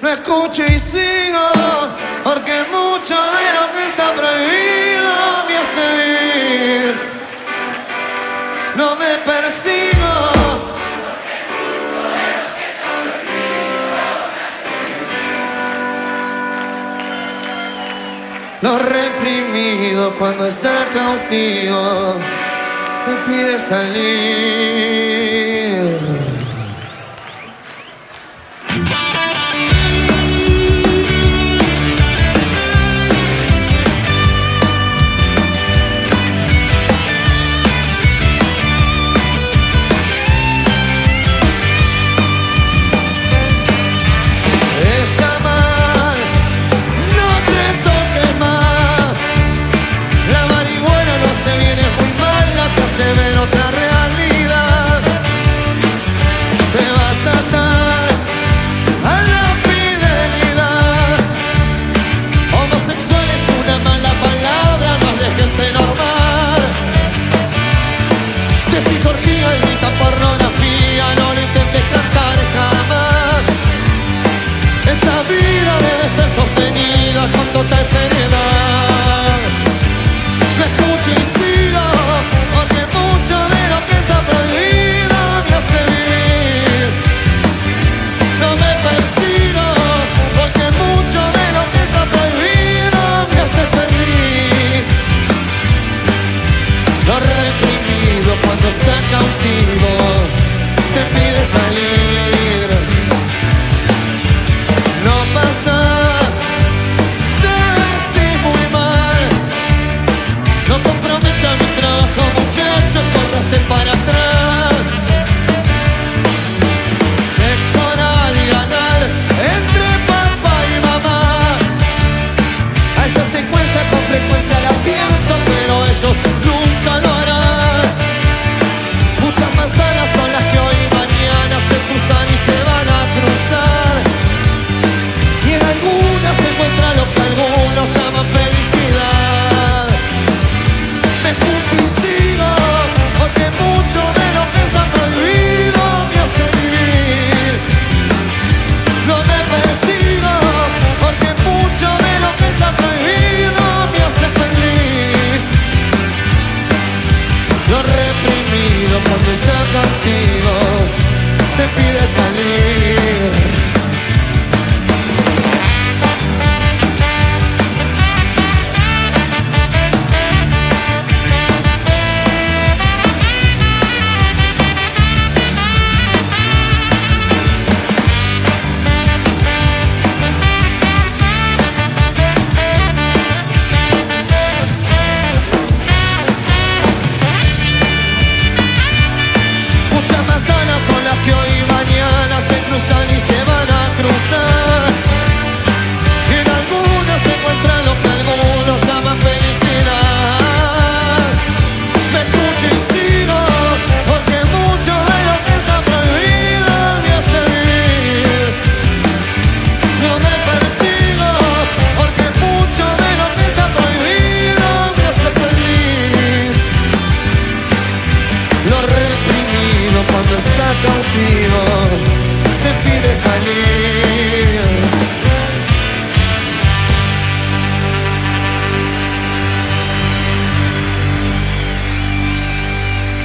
No escucho y sigo, porque mucho de lo que está prohibido me hace vivir. No me persigo. Porque mucho de lo que está. Lo reprimido cuando está cautivo te pide salir.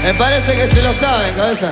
Me parece que se lo saben, cabeza.